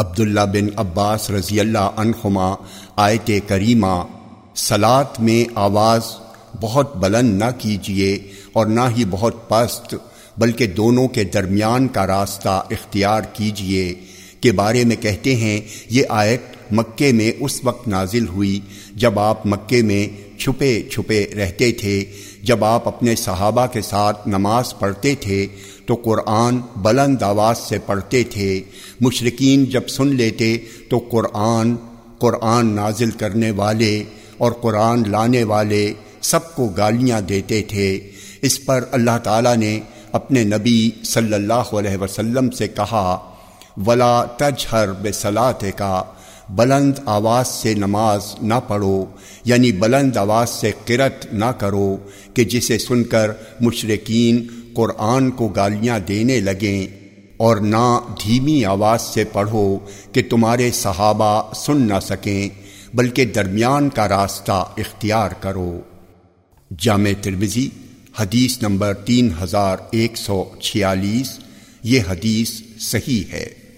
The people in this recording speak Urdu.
عبداللہ بن عباس رضی اللہ عنہما، آیت کریمہ، سلاد میں آواز بہت بلند نہ کیجیے اور نہ ہی بہت پست، بلکہ دونوں کے درمیان کا راستہ اختیار کیجیے کے بارے میں کہتے ہیں، یہ آیت مکے میں اس وقت نازل ہوئی جب آپ مکے میں چھپے چھپے رہتے تھے جب آپ اپنے صحابہ کے ساتھ نماز پڑھتے تھے تو قرآن بلند آواز سے پڑھتے تھے۔ مشرقین جب سن لیتے تو قرآن قرآن نازل کرنے والے اور قرآن لانے والے سب کو گالیاں دیتے تھے۔ اس پر اللہ تعالیٰ نے اپنے نبی صلی اللہ علیہ وسلم سے کہا، ولا تجہر بے صلاح کا بلند آواز سے نماز نہ پڑھو یعنی بلند آواز سے قرت نہ کرو کہ جسے سن کر مشرقین قرآن کو گالیاں دینے لگیں اور نہ دھیمی آواز سے پڑھو کہ تمہارے صحابہ سن نہ سکیں، بلکہ درمیان کا راستہ اختیار کرو۔ جامع ترمزی حدیث نمبر تین ہزار ایک سو چھیالیس، یہ حدیث صحیح ہے۔